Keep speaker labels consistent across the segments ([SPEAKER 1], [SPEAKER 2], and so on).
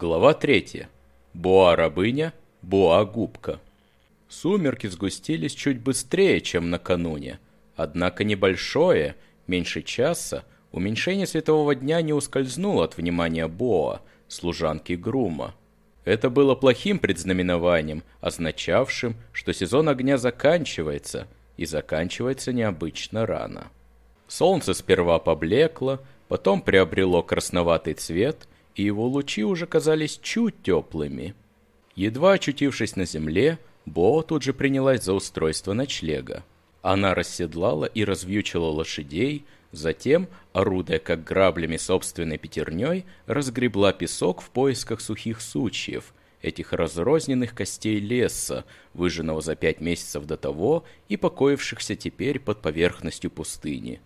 [SPEAKER 1] Глава третья. Боа-рабыня, Боа-губка. Сумерки сгустились чуть быстрее, чем накануне. Однако небольшое, меньше часа, уменьшение светового дня не ускользнуло от внимания Боа, служанки Грума. Это было плохим предзнаменованием, означавшим, что сезон огня заканчивается, и заканчивается необычно рано. Солнце сперва поблекло, потом приобрело красноватый цвет – и его лучи уже казались чуть теплыми. Едва очутившись на земле, Бо тут же принялась за устройство ночлега. Она расседлала и развьючила лошадей, затем, орудуя как граблями собственной пятерней, разгребла песок в поисках сухих сучьев, этих разрозненных костей леса, выжженного за пять месяцев до того и покоившихся теперь под поверхностью пустыни.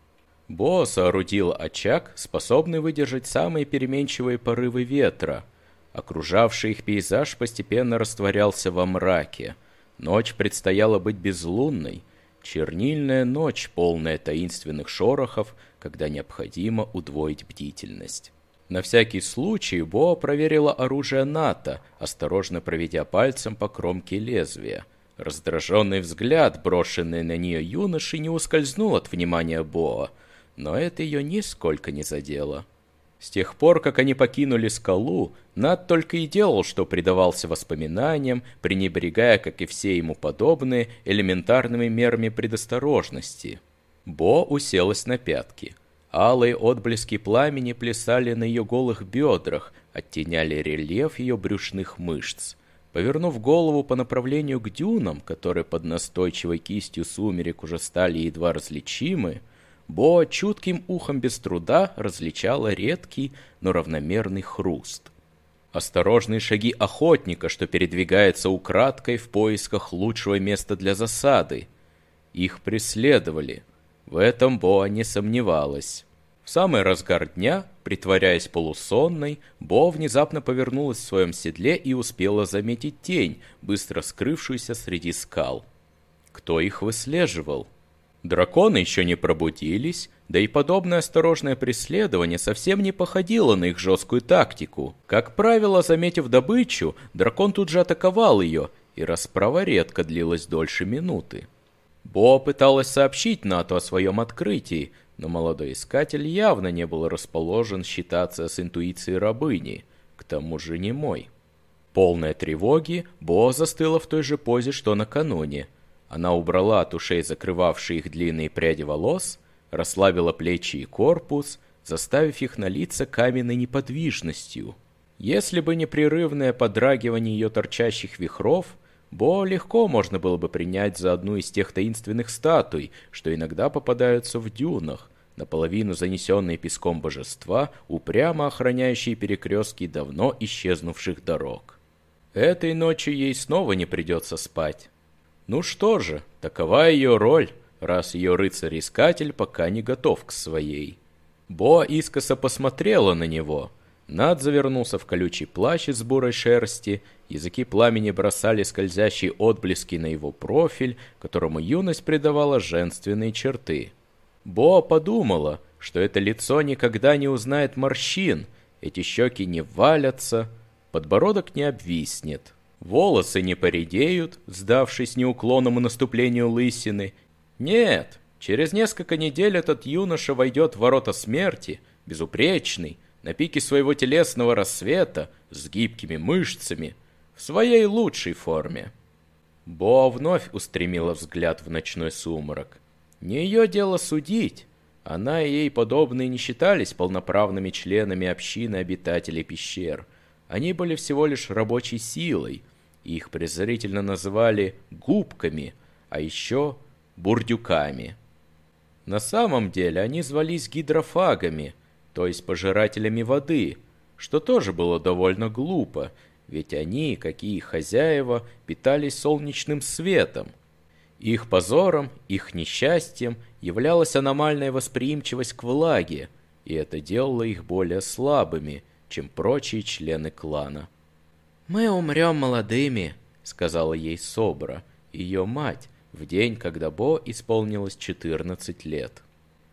[SPEAKER 1] Бо соорудил очаг, способный выдержать самые переменчивые порывы ветра. Окружавший их пейзаж постепенно растворялся во мраке. Ночь предстояла быть безлунной. Чернильная ночь, полная таинственных шорохов, когда необходимо удвоить бдительность. На всякий случай Бо проверила оружие НАТО, осторожно проведя пальцем по кромке лезвия. Раздраженный взгляд, брошенный на нее юноши, не ускользнул от внимания Боа но это ее нисколько не задело. С тех пор, как они покинули скалу, Над только и делал, что предавался воспоминаниям, пренебрегая, как и все ему подобные, элементарными мерами предосторожности. Бо уселась на пятки. Алые отблески пламени плясали на ее голых бедрах, оттеняли рельеф ее брюшных мышц. Повернув голову по направлению к дюнам, которые под настойчивой кистью сумерек уже стали едва различимы, Бо чутким ухом без труда различала редкий, но равномерный хруст. Осторожные шаги охотника, что передвигается украдкой в поисках лучшего места для засады. Их преследовали. В этом Боа не сомневалась. В самый разгар дня, притворяясь полусонной, Бо внезапно повернулась в своем седле и успела заметить тень, быстро скрывшуюся среди скал. Кто их выслеживал? Драконы еще не пробудились, да и подобное осторожное преследование совсем не походило на их жесткую тактику. Как правило, заметив добычу, дракон тут же атаковал ее, и расправа редко длилась дольше минуты. Бо пыталась сообщить Нату о своем открытии, но молодой искатель явно не был расположен считаться с интуицией рабыни, к тому же не мой. Полная тревоги, Бо застыла в той же позе, что накануне – она убрала от ушей закрывавшие их длинные пряди волос, расслабила плечи и корпус, заставив их налиться каменной неподвижностью. Если бы непрерывное подрагивание ее торчащих вихров, Бо легко можно было бы принять за одну из тех таинственных статуй, что иногда попадаются в дюнах, наполовину занесенные песком божества, упрямо охраняющие перекрестки давно исчезнувших дорог. Этой ночью ей снова не придется спать. Ну что же, такова ее роль, раз ее рыцарь-искатель пока не готов к своей. Бо искоса посмотрела на него. Над завернулся в колючий плащ из бурой шерсти, языки пламени бросали скользящие отблески на его профиль, которому юность придавала женственные черты. Бо подумала, что это лицо никогда не узнает морщин, эти щеки не валятся, подбородок не обвиснет. Волосы не поредеют, сдавшись неуклонному наступлению лысины. Нет, через несколько недель этот юноша войдет в ворота смерти, безупречный, на пике своего телесного рассвета, с гибкими мышцами, в своей лучшей форме. Бо вновь устремила взгляд в ночной сумрак. Не ее дело судить. Она и ей подобные не считались полноправными членами общины обитателей пещер. Они были всего лишь рабочей силой, их презрительно называли «губками», а еще «бурдюками». На самом деле они звались гидрофагами, то есть пожирателями воды, что тоже было довольно глупо, ведь они, как и их хозяева, питались солнечным светом. Их позором, их несчастьем являлась аномальная восприимчивость к влаге, и это делало их более слабыми, чем прочие члены клана. «Мы умрем молодыми», — сказала ей Собра, ее мать, в день, когда Бо исполнилось 14 лет.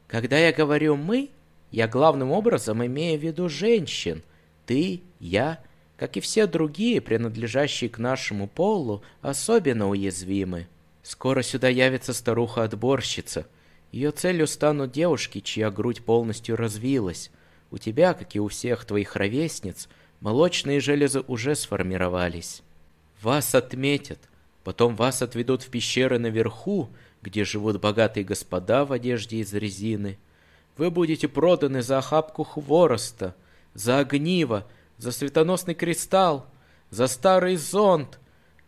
[SPEAKER 1] «Когда я говорю «мы», я главным образом имею в виду женщин. Ты, я,
[SPEAKER 2] как и все другие, принадлежащие к нашему полу, особенно уязвимы. Скоро сюда явится старуха-отборщица. Ее целью станут девушки, чья грудь полностью развилась. У тебя, как и у всех твоих ровесниц, молочные железы уже сформировались. Вас отметят, потом вас отведут в пещеры наверху, где живут богатые господа в одежде из резины. Вы будете проданы за охапку хвороста, за огниво, за светоносный кристалл, за старый зонт,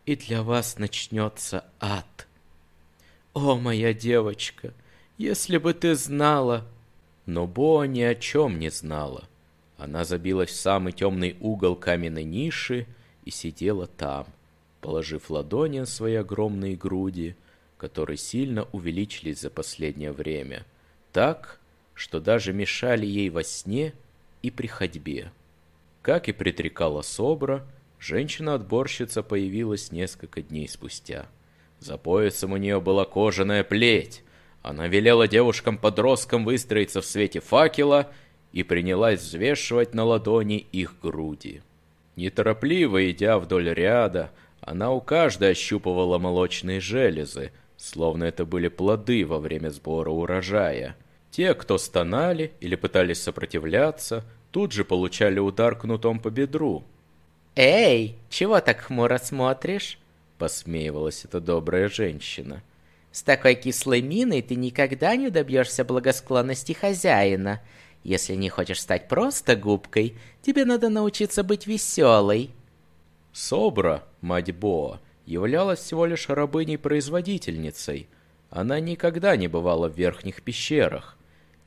[SPEAKER 2] и для вас начнется ад. О, моя девочка, если бы ты знала...
[SPEAKER 1] Но Боа ни о чем не знала. Она забилась в самый темный угол каменной ниши и сидела там, положив ладони на свои огромные груди, которые сильно увеличились за последнее время, так, что даже мешали ей во сне и при ходьбе. Как и предрекала Собра, женщина-отборщица появилась несколько дней спустя. За поясом у нее была кожаная плеть. Она велела девушкам-подросткам выстроиться в свете факела и принялась взвешивать на ладони их груди. Неторопливо идя вдоль ряда, она у каждой ощупывала молочные железы, словно это были плоды во время сбора урожая. Те, кто стонали или пытались сопротивляться, тут же получали удар кнутом по бедру.
[SPEAKER 2] «Эй, чего так хмуро смотришь?» — посмеивалась эта добрая женщина. «С такой кислой миной ты никогда не добьешься благосклонности хозяина. Если не хочешь стать просто губкой, тебе надо научиться быть веселой».
[SPEAKER 1] Собра, мать Боа, являлась всего лишь рабыней-производительницей. Она никогда не бывала в верхних пещерах.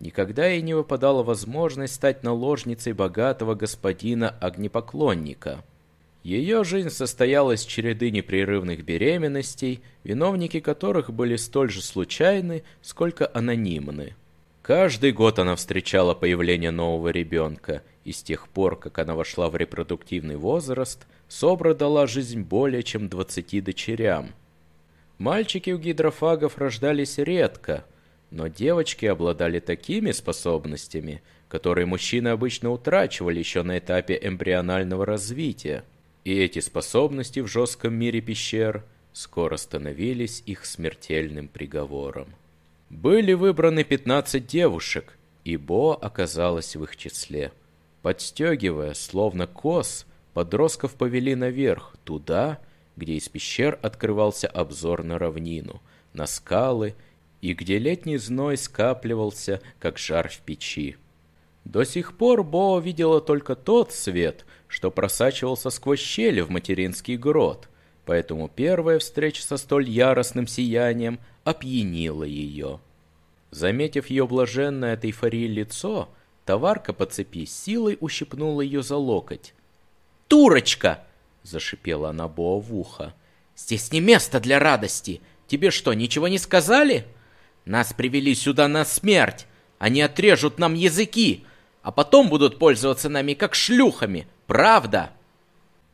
[SPEAKER 1] Никогда ей не выпадала возможность стать наложницей богатого господина-огнепоклонника. Ее жизнь состояла из череды непрерывных беременностей, виновники которых были столь же случайны, сколько анонимны. Каждый год она встречала появление нового ребенка, и с тех пор, как она вошла в репродуктивный возраст – Собра дала жизнь более чем двадцати дочерям. Мальчики у гидрофагов рождались редко, но девочки обладали такими способностями, которые мужчины обычно утрачивали еще на этапе эмбрионального развития. И эти способности в жестком мире пещер скоро становились их смертельным приговором. Были выбраны 15 девушек, и Бо оказалась в их числе. Подстегивая, словно кос, Подростков повели наверх, туда, где из пещер открывался обзор на равнину, на скалы и где летний зной скапливался, как жар в печи. До сих пор Бо видела только тот свет, что просачивался сквозь щели в материнский грот, поэтому первая встреча со столь яростным сиянием опьянила ее. Заметив ее блаженное от эйфории лицо, товарка по цепи силой ущипнула ее за локоть, Турочка!» — зашипела она Боа в ухо. «Здесь не место для радости. Тебе что, ничего не сказали? Нас привели сюда на смерть. Они отрежут нам языки, а потом будут пользоваться нами как шлюхами. Правда?»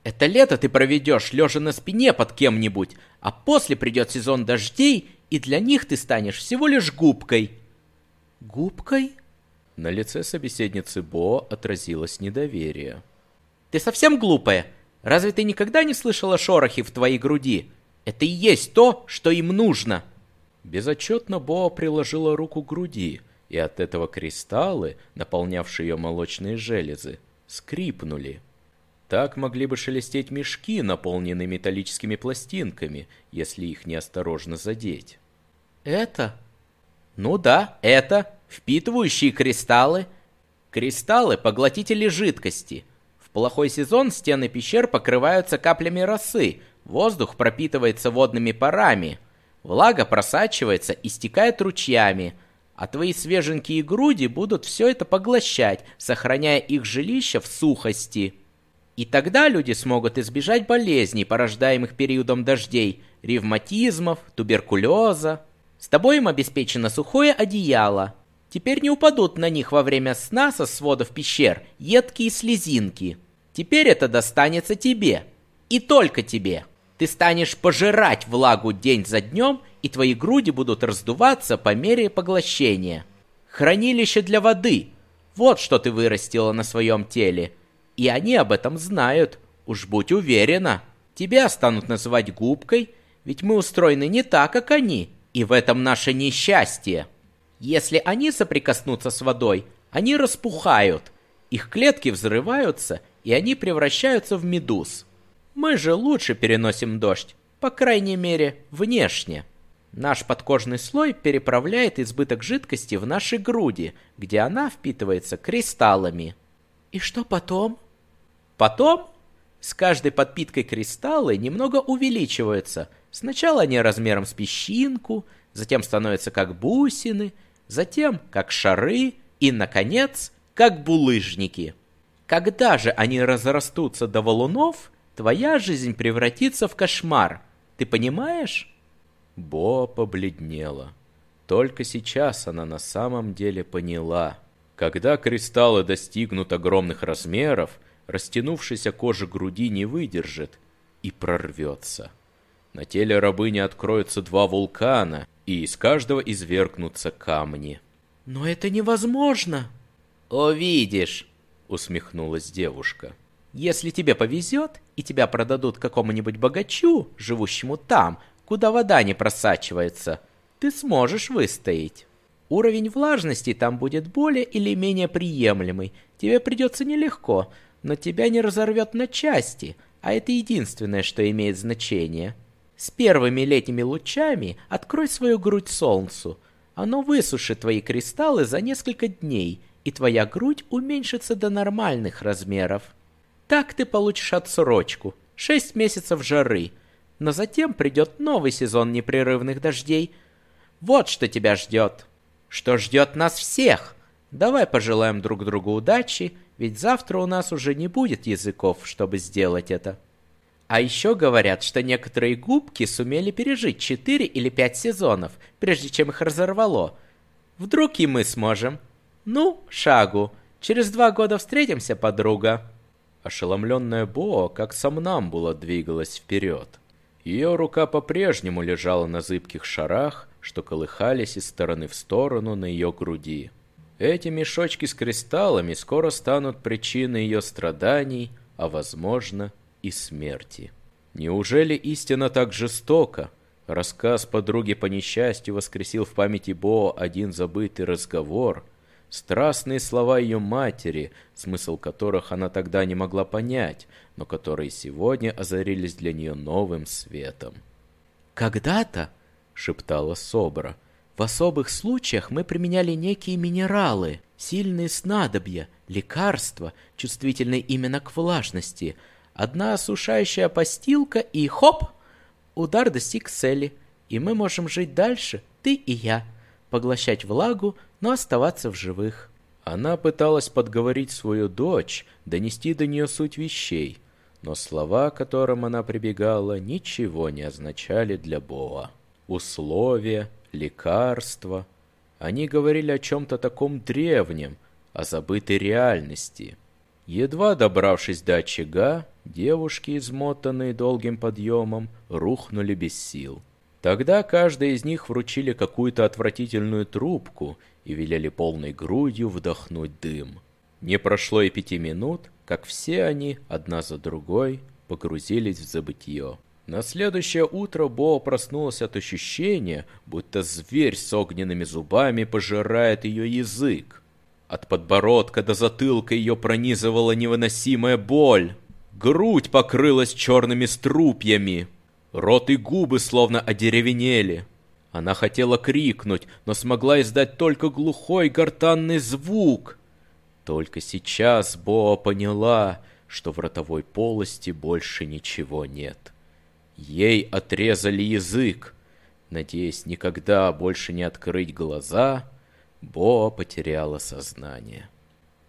[SPEAKER 1] Это лето ты проведешь, лежа на спине под кем-нибудь, а после придет сезон дождей, и для них ты станешь всего лишь губкой». «Губкой?» На лице собеседницы Бо отразилось недоверие.
[SPEAKER 2] Ты совсем глупая? Разве ты никогда не слышала шорохи в твоей груди? Это и есть то, что им нужно!»
[SPEAKER 1] Безотчетно Боа приложила руку к груди, и от этого кристаллы, наполнявшие ее молочные железы, скрипнули. Так могли бы шелестеть мешки, наполненные металлическими пластинками, если их неосторожно задеть.
[SPEAKER 2] «Это?» «Ну да, это впитывающие кристаллы. Кристаллы – поглотители жидкости – плохой сезон стены пещер покрываются каплями росы, воздух пропитывается водными парами, влага просачивается и стекает ручьями, а твои свеженькие груди будут все это поглощать, сохраняя их жилище в сухости. И тогда люди смогут избежать болезней, порождаемых периодом дождей, ревматизмов, туберкулеза. С тобой им обеспечено сухое одеяло. Теперь не упадут на них во время сна со сводов пещер едкие слезинки. Теперь это достанется тебе. И только тебе. Ты станешь пожирать влагу день за днем, и твои груди будут раздуваться по мере поглощения. Хранилище для воды. Вот что ты вырастила на своем теле. И они об этом знают. Уж будь уверена. Тебя станут называть губкой, ведь мы устроены не так, как они, и в этом наше несчастье. Если они соприкоснутся с водой, они распухают, их клетки взрываются, и они превращаются в медуз. Мы же лучше переносим дождь, по крайней мере, внешне. Наш подкожный слой переправляет избыток жидкости в наши груди, где она впитывается кристаллами. И что потом? Потом с каждой подпиткой кристаллы немного увеличиваются. Сначала они размером с песчинку, затем становятся как бусины, затем как шары и, наконец, как булыжники. Когда же они разрастутся до валунов, твоя жизнь превратится в кошмар. Ты понимаешь?
[SPEAKER 1] Бо побледнела. Только сейчас она на самом деле поняла. Когда кристаллы достигнут огромных размеров, растянувшаяся кожа груди не выдержит и прорвется. На теле рабыни откроются два вулкана, и из каждого извергнутся камни.
[SPEAKER 2] «Но это невозможно!» «Увидишь!» — усмехнулась девушка. «Если тебе повезет, и тебя продадут какому-нибудь богачу, живущему там, куда вода не просачивается, ты сможешь выстоять. Уровень влажности там будет более или менее приемлемый. Тебе придется нелегко, но тебя не разорвет на части, а это единственное, что имеет значение. С первыми летними лучами открой свою грудь солнцу. Оно высушит твои кристаллы за несколько дней, и твоя грудь уменьшится до нормальных размеров. Так ты получишь отсрочку, шесть месяцев жары, но затем придет новый сезон непрерывных дождей. Вот что тебя ждет. Что ждет нас всех. Давай пожелаем друг другу удачи, ведь завтра у нас уже не будет языков, чтобы сделать это. А еще говорят, что некоторые губки сумели пережить 4 или 5 сезонов, прежде чем их разорвало. Вдруг и мы сможем. Ну, шагу. Через два года встретимся, подруга.
[SPEAKER 1] Ошеломленная Бо, как сомнамбула, двигалась вперед. Ее рука по-прежнему лежала на зыбких шарах, что колыхались из стороны в сторону на ее груди. Эти мешочки с кристаллами скоро станут причиной ее страданий, а, возможно, и смерти. Неужели истина так жестока? Рассказ подруги по несчастью воскресил в памяти Бо один забытый разговор, страстные слова ее матери, смысл которых она тогда не могла понять, но которые сегодня озарились для нее новым светом.
[SPEAKER 2] «Когда-то», — шептала Собра, — в особых случаях мы применяли некие минералы, сильные снадобья, лекарства, чувствительные именно к влажности. Одна осушающая постилка и хоп! Удар достиг цели, и мы можем жить дальше, ты и я, поглощать влагу, но оставаться в живых.
[SPEAKER 1] Она пыталась подговорить свою дочь, донести до нее суть вещей, но слова, к которым она прибегала, ничего не означали для Боа. Условия, лекарства. Они говорили о чем-то таком древнем, о забытой реальности. Едва добравшись до очага, девушки, измотанные долгим подъемом, рухнули без сил. Тогда каждой из них вручили какую-то отвратительную трубку и велели полной грудью вдохнуть дым. Не прошло и пяти минут, как все они, одна за другой, погрузились в забытье. На следующее утро Бо проснулась от ощущения, будто зверь с огненными зубами пожирает ее язык. От подбородка до затылка ее пронизывала невыносимая боль. Грудь покрылась черными струпьями. Рот и губы словно одеревенели. Она хотела крикнуть, но смогла издать только глухой гортанный звук. Только сейчас Бо поняла, что в ротовой полости больше ничего нет. Ей отрезали язык. Надеясь никогда больше не открыть глаза, Бо потеряла сознание.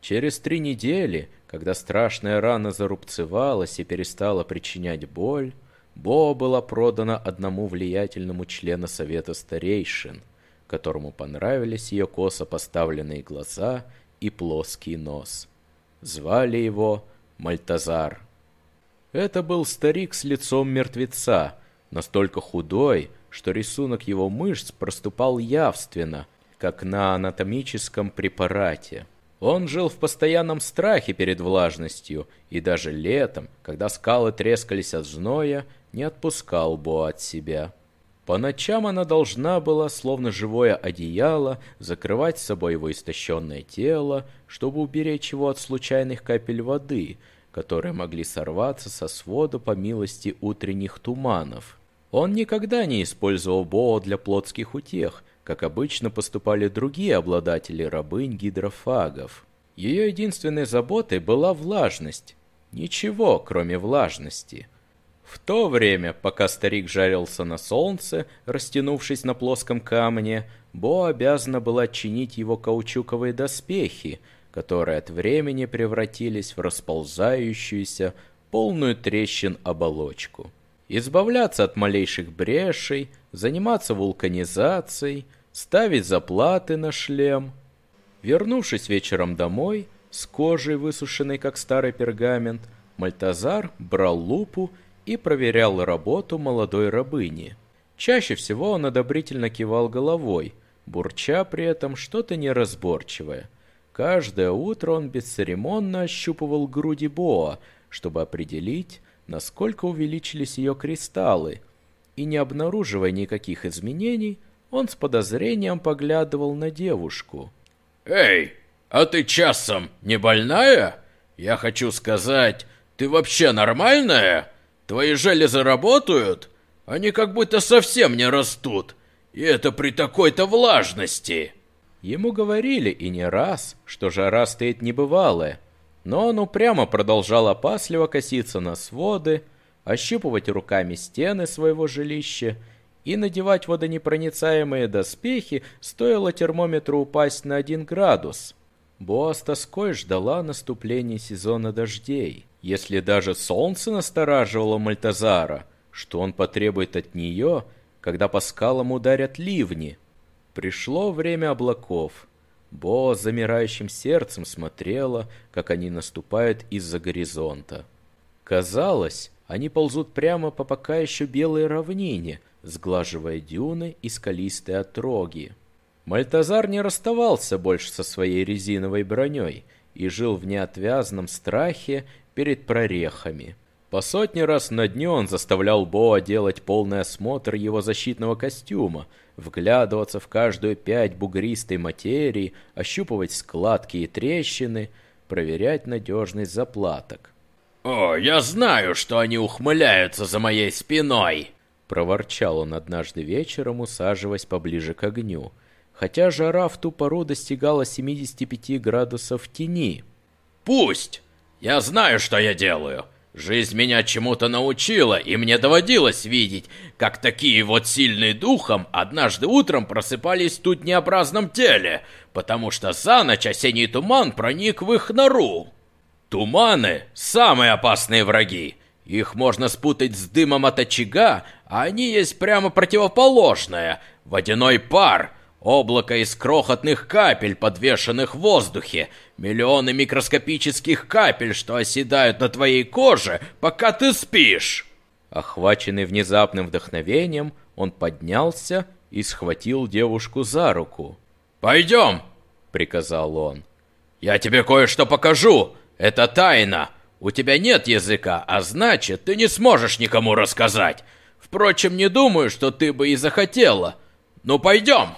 [SPEAKER 1] Через три недели, когда страшная рана зарубцевалась и перестала причинять боль, Бо была продана одному влиятельному члену Совета Старейшин, которому понравились ее косо поставленные глаза и плоский нос. Звали его Мальтазар. Это был старик с лицом мертвеца, настолько худой, что рисунок его мышц проступал явственно, как на анатомическом препарате. Он жил в постоянном страхе перед влажностью, и даже летом, когда скалы трескались от зноя, не отпускал Бо от себя. По ночам она должна была, словно живое одеяло, закрывать с собой его истощенное тело, чтобы уберечь его от случайных капель воды, которые могли сорваться со свода по милости утренних туманов. Он никогда не использовал Боа для плотских утех, как обычно поступали другие обладатели рабынь-гидрофагов. Ее единственной заботой была влажность. Ничего, кроме влажности. В то время, пока старик жарился на солнце, растянувшись на плоском камне, Бо обязана была чинить его каучуковые доспехи, которые от времени превратились в расползающуюся, полную трещин оболочку. Избавляться от малейших брешей, заниматься вулканизацией – ставить заплаты на шлем. Вернувшись вечером домой, с кожей, высушенной как старый пергамент, Мальтазар брал лупу и проверял работу молодой рабыни. Чаще всего он одобрительно кивал головой, бурча при этом что-то неразборчивое. Каждое утро он бесцеремонно ощупывал груди Боа, чтобы определить, насколько увеличились ее кристаллы, и не обнаруживая никаких изменений, он с подозрением поглядывал на девушку.
[SPEAKER 3] «Эй, а ты часом не больная? Я хочу сказать, ты вообще нормальная? Твои железы работают? Они как будто совсем не растут. И это при такой-то влажности!»
[SPEAKER 1] Ему говорили и не раз, что жара стоит небывалая, но он упрямо продолжал опасливо коситься на своды, ощупывать руками стены своего жилища и надевать водонепроницаемые доспехи стоило термометру упасть на один градус. Боа с тоской ждала наступления сезона дождей. Если даже солнце настораживало Мальтазара, что он потребует от нее, когда по скалам ударят ливни? Пришло время облаков. Бо с замирающим сердцем смотрела, как они наступают из-за горизонта. Казалось, они ползут прямо по пока еще белой равнине, сглаживая дюны и скалистые отроги. Мальтазар не расставался больше со своей резиновой броней и жил в неотвязном страхе перед прорехами. По сотни раз на дню он заставлял Боа делать полный осмотр его защитного костюма, вглядываться в каждую пять бугристой материи, ощупывать складки и трещины, проверять надежность заплаток.
[SPEAKER 3] «О, я знаю, что они ухмыляются за моей спиной!»
[SPEAKER 1] Проворчал он однажды вечером, усаживаясь поближе к огню, хотя жара в ту пору достигала 75 градусов тени.
[SPEAKER 3] «Пусть! Я знаю, что я делаю!» Жизнь меня чему-то научила, и мне доводилось видеть, как такие вот сильные духом однажды утром просыпались в тут необразном теле, потому что за ночь осенний туман проник в их нору. Туманы – самые опасные враги. Их можно спутать с дымом от очага, а они есть прямо противоположное. Водяной пар, облако из крохотных капель, подвешенных в воздухе, миллионы микроскопических капель, что оседают на твоей коже, пока ты спишь.
[SPEAKER 1] Охваченный внезапным вдохновением, он поднялся и схватил девушку за руку.
[SPEAKER 3] «Пойдем!» — приказал он. «Я тебе кое-что покажу! Это тайна! У тебя нет языка, а значит, ты не сможешь никому рассказать. Впрочем, не думаю, что ты бы и захотела. Ну, пойдем!»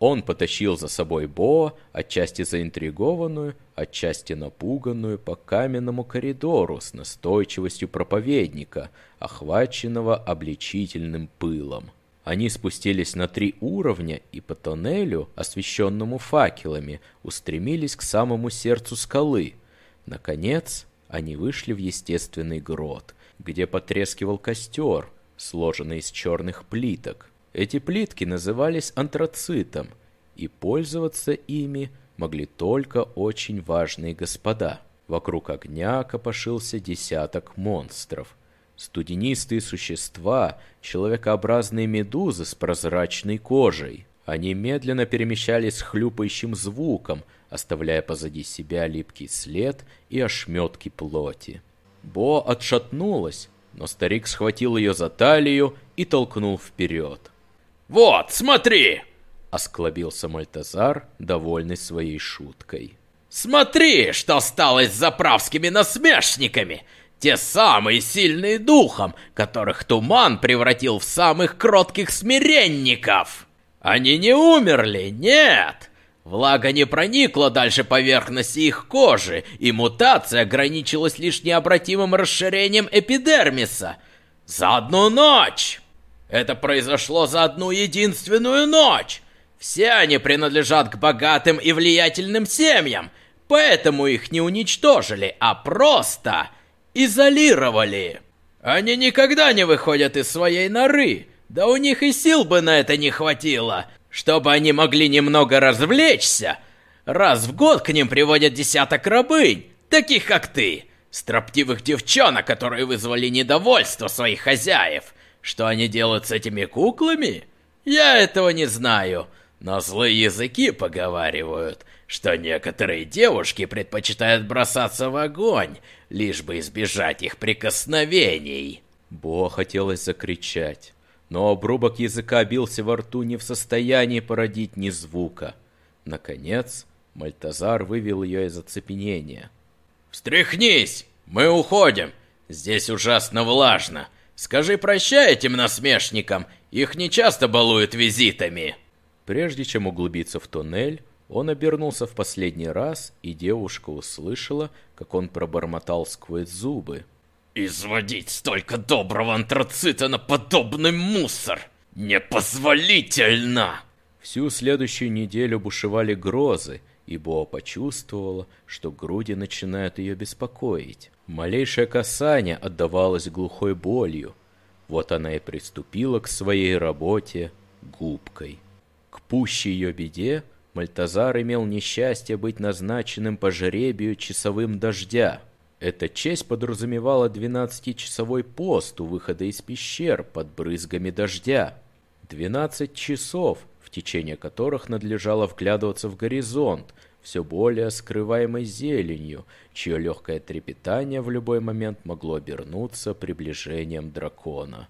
[SPEAKER 1] Он потащил за собой Бо, отчасти заинтригованную, отчасти напуганную по каменному коридору с настойчивостью проповедника, охваченного обличительным пылом. Они спустились на три уровня и по тоннелю, освещенному факелами, устремились к самому сердцу скалы. Наконец, они вышли в естественный грот, где потрескивал костер, сложенный из черных плиток. Эти плитки назывались антрацитом, и пользоваться ими могли только очень важные господа. Вокруг огня копошился десяток монстров. Студенистые существа, человекообразные медузы с прозрачной кожей. Они медленно перемещались хлюпающим звуком, оставляя позади себя липкий след и ошметки плоти. Бо отшатнулась, но старик схватил ее за талию и толкнул вперед.
[SPEAKER 3] «Вот, смотри!»
[SPEAKER 1] — осклобился Мальтазар, довольный своей шуткой.
[SPEAKER 3] Смотри, что стало с заправскими насмешниками! Те самые сильные духом, которых туман превратил в самых кротких смиренников! Они не умерли, нет! Влага не проникла дальше поверхности их кожи, и мутация ограничилась лишь необратимым расширением эпидермиса. За одну ночь! Это произошло за одну единственную ночь! Все они принадлежат к богатым и влиятельным семьям, поэтому их не уничтожили, а просто изолировали. Они никогда не выходят из своей норы, да у них и сил бы на это не хватило. Чтобы они могли немного развлечься, раз в год к ним приводят десяток рабынь, таких как ты, строптивых девчонок, которые вызвали недовольство своих хозяев. Что они делают с этими куклами? Я этого не знаю, но злые языки поговаривают, что некоторые девушки предпочитают бросаться в огонь, лишь бы избежать их прикосновений.
[SPEAKER 1] Бо хотелось закричать но обрубок языка бился во рту не в состоянии породить ни звука. Наконец, Мальтазар вывел ее из оцепенения.
[SPEAKER 3] «Встряхнись! Мы уходим! Здесь ужасно влажно! Скажи прощай этим насмешникам, их не часто балуют визитами!»
[SPEAKER 1] Прежде чем углубиться в туннель, он обернулся в последний раз, и девушка услышала, как он пробормотал сквозь зубы.
[SPEAKER 3] Изводить столько доброго антрацита на подобный мусор непозволительно!
[SPEAKER 1] Всю следующую неделю бушевали грозы, и Бо почувствовала, что груди начинают ее беспокоить. Малейшее касание отдавалось глухой болью. Вот она и приступила к своей работе губкой. К пущей ее беде Мальтазар имел несчастье быть назначенным по жребию часовым дождя — эта честь подразумевала 12-часовой пост у выхода из пещер под брызгами дождя. 12 часов, течение которых надлежало вглядываться в горизонт, все более скрываемой зеленью, чье легкое трепетание в любой момент могло обернуться приближением дракона.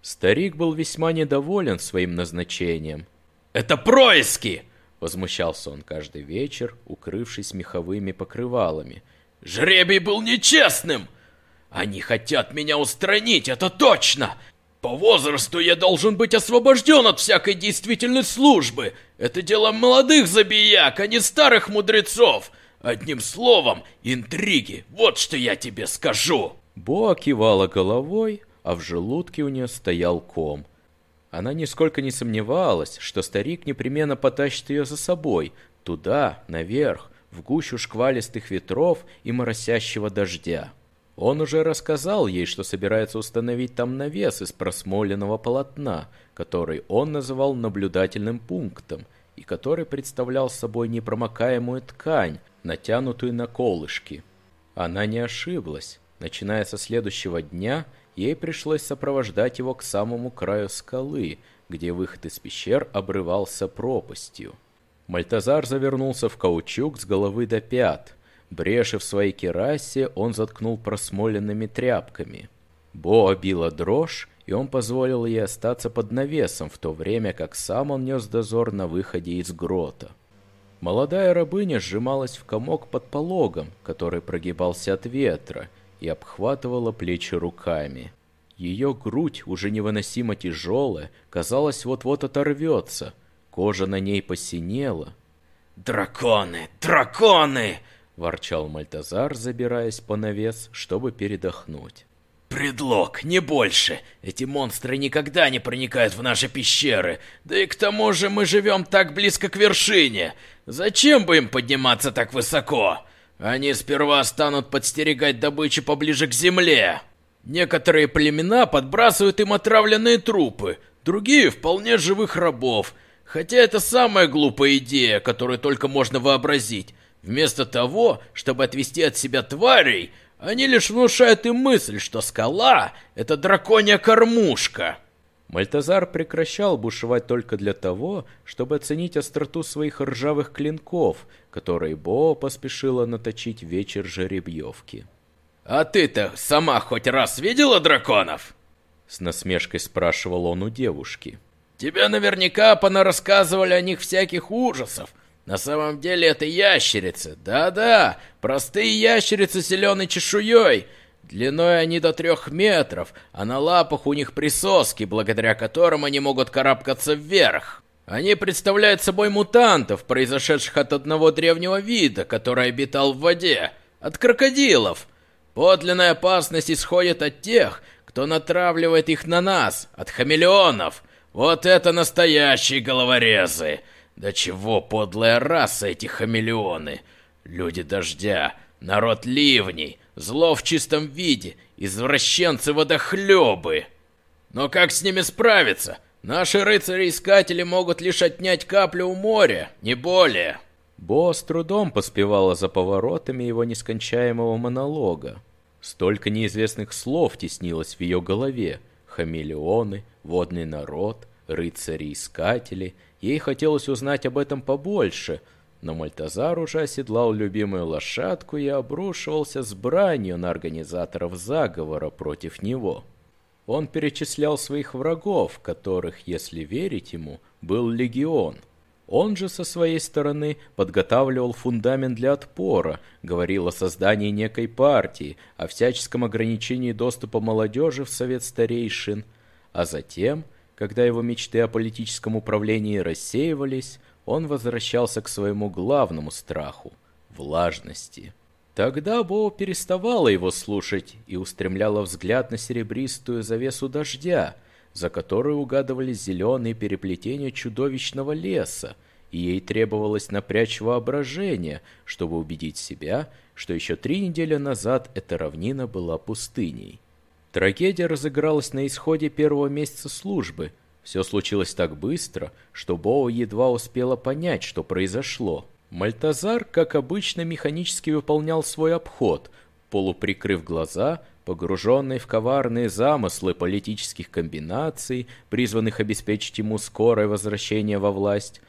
[SPEAKER 1] Старик был весьма недоволен своим назначением.
[SPEAKER 3] «Это происки!»
[SPEAKER 1] — возмущался он каждый вечер, укрывшись меховыми покрывалами —
[SPEAKER 3] Жребий был нечестным. Они хотят меня устранить, это точно. По возрасту я должен быть освобожден от всякой действительной службы. Это дело молодых забияк, а не старых мудрецов. Одним словом, интриги, вот что я тебе скажу.
[SPEAKER 1] Боа кивала головой, а в желудке у нее стоял ком. Она нисколько не сомневалась, что старик непременно потащит ее за собой, туда, наверх, в гущу шквалистых ветров и моросящего дождя. Он уже рассказал ей, что собирается установить там навес из просмоленного полотна, который он называл наблюдательным пунктом, и который представлял собой непромокаемую ткань, натянутую на колышки. Она не ошиблась. Начиная со следующего дня, ей пришлось сопровождать его к самому краю скалы, где выход из пещер обрывался пропастью. Мальтазар завернулся в каучук с головы до пят. Бреши в своей керасе он заткнул просмоленными тряпками. Бо обила дрожь, и он позволил ей остаться под навесом, в то время как сам он нес дозор на выходе из грота. Молодая рабыня сжималась в комок под пологом, который прогибался от ветра, и обхватывала плечи руками. Ее грудь, уже невыносимо тяжелая, казалось, вот-вот оторвется — Кожа на ней посинела.
[SPEAKER 3] «Драконы! Драконы!» — ворчал
[SPEAKER 1] Мальтазар, забираясь по навес, чтобы передохнуть.
[SPEAKER 3] «Предлог, не больше. Эти монстры никогда не проникают в наши пещеры. Да и к тому же мы живем так близко к вершине. Зачем бы им подниматься так высоко? Они сперва станут подстерегать добычу поближе к земле. Некоторые племена подбрасывают им отравленные трупы, другие — вполне живых рабов — Хотя это самая глупая идея, которую только можно вообразить. Вместо того, чтобы отвести от себя тварей, они лишь внушают им мысль, что скала — это драконья кормушка.
[SPEAKER 1] Мальтазар прекращал бушевать только для того, чтобы оценить остроту своих ржавых клинков, которые Бо поспешила наточить вечер жеребьевки.
[SPEAKER 3] «А ты-то сама хоть раз видела драконов?»
[SPEAKER 1] С насмешкой спрашивал он у девушки.
[SPEAKER 3] Тебе наверняка понарассказывали о них всяких ужасов. На самом деле это ящерицы. Да-да, простые ящерицы с зеленой чешуей. Длиной они до трех метров, а на лапах у них присоски, благодаря которым они могут карабкаться вверх. Они представляют собой мутантов, произошедших от одного древнего вида, который обитал в воде, от крокодилов. Подлинная опасность исходит от тех, кто натравливает их на нас, от хамелеонов. Вот это настоящие головорезы. Да чего подлая раса эти хамелеоны. Люди дождя, народ ливней, зло в чистом виде, извращенцы-водохлебы. Но как с ними справиться? Наши рыцари-искатели могут лишь отнять каплю у моря, не более.
[SPEAKER 1] Бо с трудом поспевала за поворотами его нескончаемого монолога. Столько неизвестных слов теснилось в ее голове. Хамелеоны, водный народ, рыцари-искатели. Ей хотелось узнать об этом побольше, но Мальтазар уже оседлал любимую лошадку и обрушивался с бранью на организаторов заговора против него. Он перечислял своих врагов, которых, если верить ему, был легион. Он же со своей стороны подготавливал фундамент для отпора, говорил о создании некой партии, о всяческом ограничении доступа молодежи в совет старейшин, а затем, когда его мечты о политическом управлении рассеивались, он возвращался к своему главному страху – влажности. Тогда Бо переставала его слушать и устремляла взгляд на серебристую завесу дождя – за которой угадывались зеленые переплетения чудовищного леса, и ей требовалось напрячь воображение, чтобы убедить себя, что еще три недели назад эта равнина была пустыней. Трагедия разыгралась на исходе первого месяца службы. Все случилось так быстро, что Боу едва успела понять, что произошло. Мальтазар, как обычно, механически выполнял свой обход, полуприкрыв глаза – погруженный в коварные замыслы политических комбинаций, призванных обеспечить ему скорое возвращение во власть,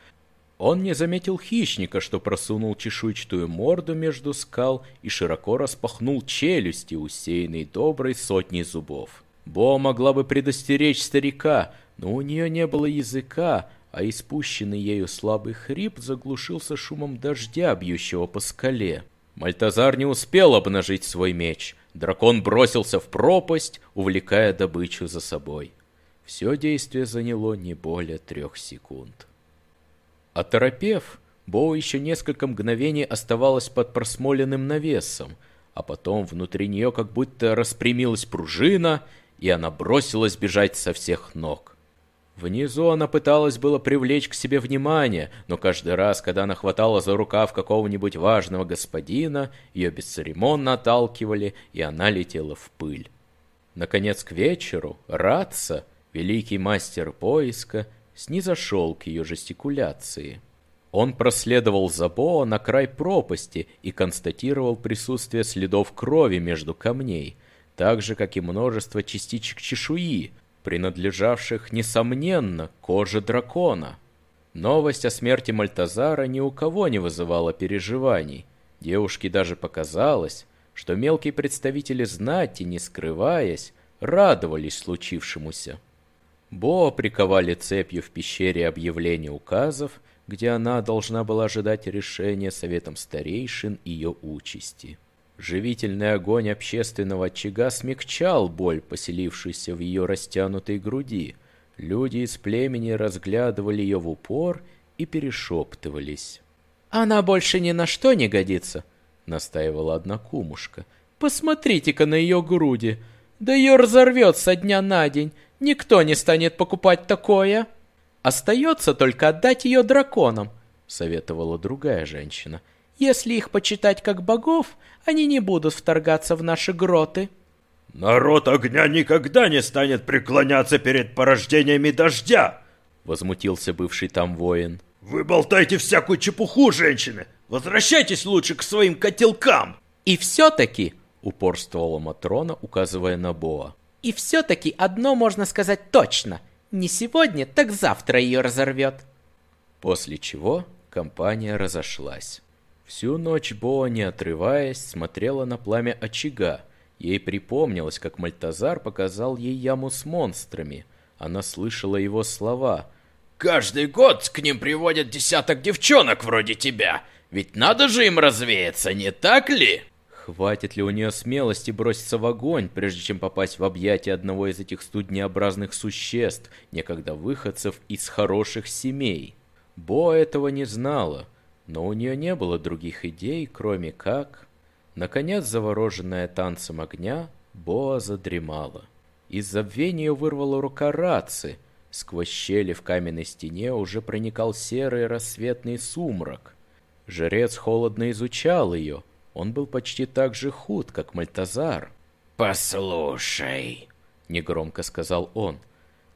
[SPEAKER 1] он не заметил хищника, что просунул чешуйчатую морду между скал и широко распахнул челюсти, усеянные доброй сотней зубов. Бо могла бы предостеречь старика, но у нее не было языка, а испущенный ею слабый хрип заглушился шумом дождя, бьющего по скале. Мальтазар не успел обнажить свой меч. Дракон бросился в пропасть, увлекая добычу за собой. Все действие заняло не более трех секунд. Оторопев, Боу еще несколько мгновений оставалась под просмоленным навесом, а потом внутри нее как будто распрямилась пружина, и она бросилась бежать со всех ног. Внизу она пыталась было привлечь к себе внимание, но каждый раз, когда она хватала за рукав какого-нибудь важного господина, ее бесцеремонно отталкивали, и она летела в пыль. Наконец, к вечеру Ратса, великий мастер поиска, снизошел к ее жестикуляции. Он проследовал за Боа на край пропасти и констатировал присутствие следов крови между камней, так же, как и множество частичек чешуи, принадлежавших, несомненно, коже дракона. Новость о смерти Мальтазара ни у кого не вызывала переживаний. Девушке даже показалось, что мелкие представители знати, не скрываясь, радовались случившемуся. Бо приковали цепью в пещере объявления указов, где она должна была ожидать решения советом старейшин ее участи. Живительный огонь общественного очага смягчал боль, поселившуюся в ее растянутой груди. Люди из племени разглядывали ее в упор и перешептывались.
[SPEAKER 2] «Она больше ни на что не годится», — настаивала одна кумушка. «Посмотрите-ка на ее груди. Да ее разорвет со дня на день. Никто не станет покупать такое. Остается только отдать ее драконам», — советовала другая женщина. Если их почитать как богов, они не будут вторгаться в наши гроты.
[SPEAKER 4] Народ огня никогда не станет преклоняться перед порождениями дождя, возмутился бывший там воин. Вы болтаете всякую чепуху, женщины. Возвращайтесь лучше к своим котелкам.
[SPEAKER 2] И все-таки,
[SPEAKER 1] упорствовала Матрона, указывая на Боа.
[SPEAKER 2] И все-таки одно можно сказать точно. Не сегодня, так завтра ее разорвет.
[SPEAKER 1] После чего компания разошлась. Всю ночь Боа, не отрываясь, смотрела на пламя очага. Ей припомнилось, как Мальтазар показал ей яму с монстрами. Она слышала его слова.
[SPEAKER 3] Каждый год к ним приводят десяток девчонок вроде тебя. Ведь надо же им развеяться, не так ли?
[SPEAKER 1] Хватит ли у нее смелости броситься в огонь, прежде чем попасть в объятия одного из этих студнеобразных существ, некогда выходцев из хороших семей? Бо этого не знала, но у нее не было других идей, кроме как... Наконец, завороженная танцем огня, Боа задремала. Из забвения вырвала рука Раци. Сквозь щели в каменной стене уже проникал серый рассветный сумрак. Жрец холодно изучал ее. Он был почти так же худ, как Мальтазар.
[SPEAKER 2] «Послушай», — негромко сказал он,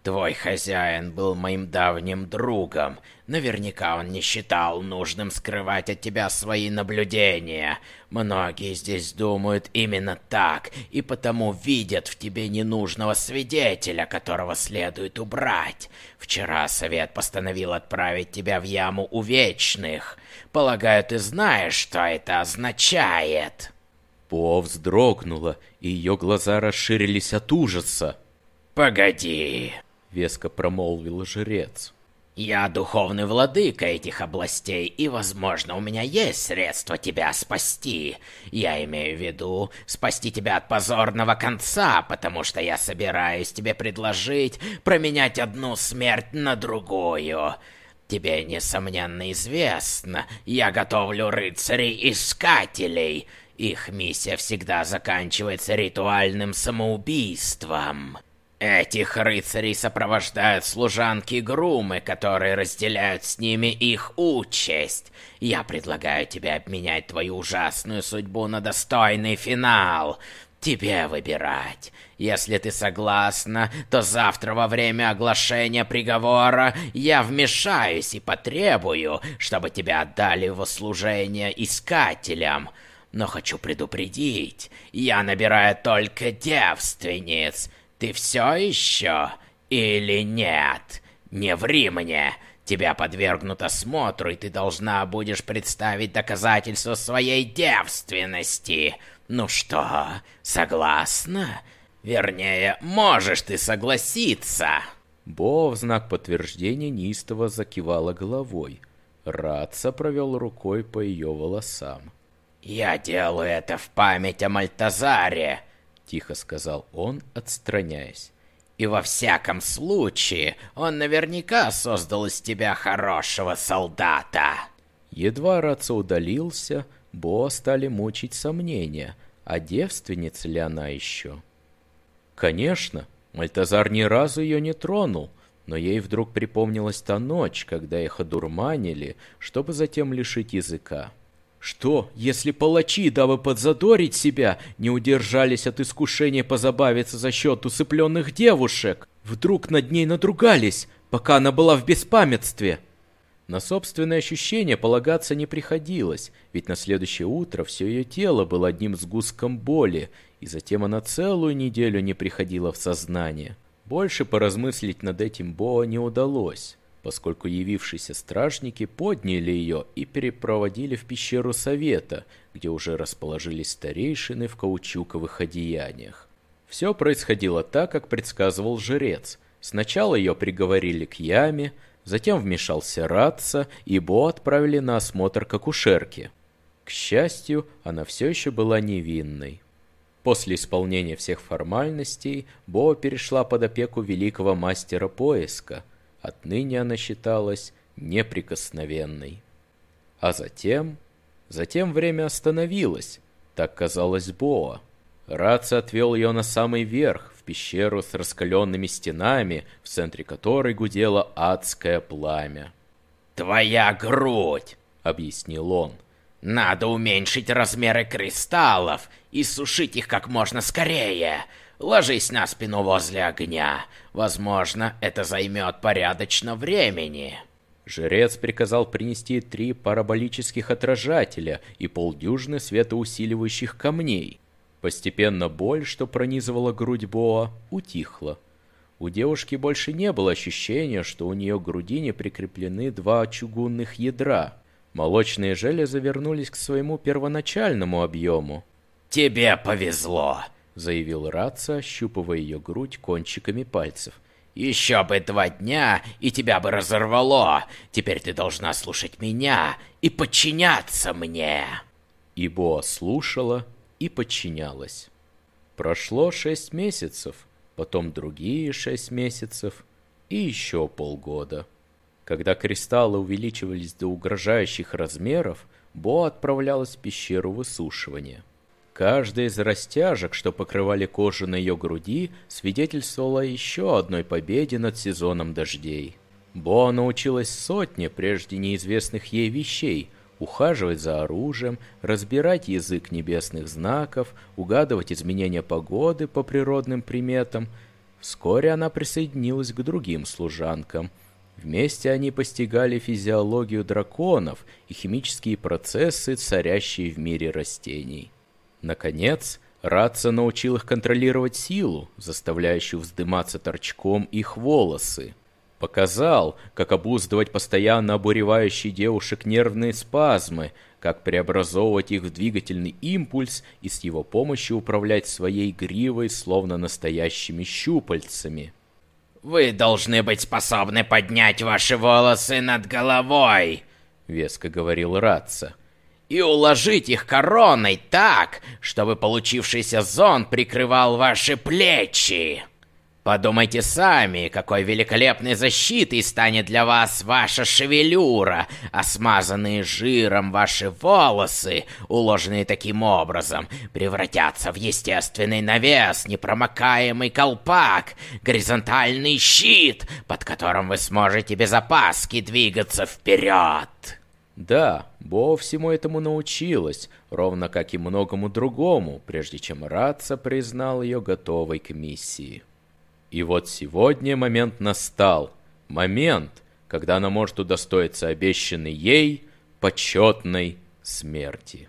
[SPEAKER 2] Твой хозяин был моим давним другом. Наверняка он не считал нужным скрывать от тебя свои наблюдения. Многие здесь думают именно так, и потому видят в тебе ненужного свидетеля, которого следует убрать. Вчера совет постановил отправить тебя в яму увечных. Полагаю, ты знаешь, что это означает.
[SPEAKER 1] По вздрогнула, и ее глаза расширились от ужаса.
[SPEAKER 2] «Погоди», —
[SPEAKER 1] веско промолвил жрец.
[SPEAKER 2] «Я духовный владыка этих областей, и, возможно, у меня есть средства тебя спасти. Я имею в виду спасти тебя от позорного конца, потому что я собираюсь тебе предложить променять одну смерть на другую». Тебе, несомненно, известно, я готовлю рыцарей-искателей. Их миссия всегда заканчивается ритуальным самоубийством. Этих рыцарей сопровождают служанки и грумы, которые разделяют с ними их участь. Я предлагаю тебе обменять твою ужасную судьбу на достойный финал. Тебе выбирать. Если ты согласна, то завтра во время оглашения приговора я вмешаюсь и потребую, чтобы тебя отдали в служение искателям. Но хочу предупредить, я набираю только девственниц — ты все еще или нет? Не ври мне. Тебя подвергнут осмотру, и ты должна будешь представить доказательства своей девственности. Ну что, согласна? Вернее, можешь ты согласиться.
[SPEAKER 1] Бо в знак подтверждения неистово закивала головой. Радса провел рукой по ее волосам.
[SPEAKER 2] «Я делаю это в память о Мальтазаре
[SPEAKER 1] тихо сказал он, отстраняясь.
[SPEAKER 2] И во всяком случае, он наверняка создал из тебя хорошего солдата.
[SPEAKER 1] Едва Раца удалился, Бо стали мучить сомнения, а девственница ли она еще? Конечно, Мальтазар ни разу ее не тронул, но ей вдруг припомнилась та ночь, когда их одурманили, чтобы затем лишить языка. Что, если палачи, дабы подзадорить себя, не удержались от искушения позабавиться за счет усыпленных девушек? Вдруг над ней надругались, пока она была в беспамятстве? На собственное ощущение полагаться не приходилось, ведь на следующее утро все ее тело было одним сгустком боли, и затем она целую неделю не приходила в сознание. Больше поразмыслить над этим Боа не удалось поскольку явившиеся стражники подняли ее и перепроводили в пещеру совета, где уже расположились старейшины в каучуковых одеяниях. Все происходило так, как предсказывал жрец. Сначала ее приговорили к яме, затем вмешался Ратса, и Бо отправили на осмотр к акушерке. К счастью, она все еще была невинной. После исполнения всех формальностей Бо перешла под опеку великого мастера поиска – Отныне она считалась неприкосновенной. А затем... Затем время остановилось, так казалось Боа. Раца отвел ее на самый верх, в пещеру с раскаленными стенами, в центре которой гудело адское пламя.
[SPEAKER 2] «Твоя грудь!» — объяснил он. «Надо уменьшить размеры кристаллов и сушить их как можно скорее. Ложись на спину возле огня. Возможно, это займет порядочно времени.
[SPEAKER 1] Жрец приказал принести три параболических отражателя и полдюжины светоусиливающих камней. Постепенно боль, что пронизывала грудь Боа, утихла. У девушки больше не было ощущения, что у нее к грудине прикреплены два чугунных ядра. Молочные железы вернулись к своему первоначальному объему.
[SPEAKER 2] «Тебе повезло!»
[SPEAKER 1] — заявил Раца, ощупывая ее грудь кончиками пальцев.
[SPEAKER 2] Еще бы два дня, и тебя бы разорвало. Теперь ты должна слушать меня и подчиняться мне.
[SPEAKER 1] И Боа слушала и подчинялась. Прошло шесть месяцев, потом другие шесть месяцев и еще полгода. Когда кристаллы увеличивались до угрожающих размеров, Бо отправлялась в пещеру высушивания. Каждая из растяжек, что покрывали кожу на ее груди, свидетельствовала еще одной победе над сезоном дождей. Бо научилась сотне прежде неизвестных ей вещей – ухаживать за оружием, разбирать язык небесных знаков, угадывать изменения погоды по природным приметам. Вскоре она присоединилась к другим служанкам – Вместе они постигали физиологию драконов и химические процессы, царящие в мире растений. Наконец, Ратса научил их контролировать силу, заставляющую вздыматься торчком их волосы. Показал, как обуздывать постоянно обуревающие девушек нервные спазмы, как преобразовывать их в двигательный импульс и с его помощью управлять своей гривой, словно настоящими щупальцами.
[SPEAKER 2] «Вы должны быть способны поднять ваши волосы над головой», — веско говорил Ратца, «и уложить их короной так, чтобы получившийся зон прикрывал ваши плечи». Подумайте сами, какой великолепной защитой станет для вас ваша шевелюра, а смазанные жиром ваши волосы, уложенные таким образом, превратятся в естественный навес, непромокаемый колпак, горизонтальный щит, под которым вы сможете без опаски двигаться вперед.
[SPEAKER 1] Да, Бо всему этому научилась, ровно как и многому другому, прежде чем Ратса признал ее готовой к миссии. И вот сегодня момент настал. Момент, когда она может удостоиться обещанной ей почетной смерти.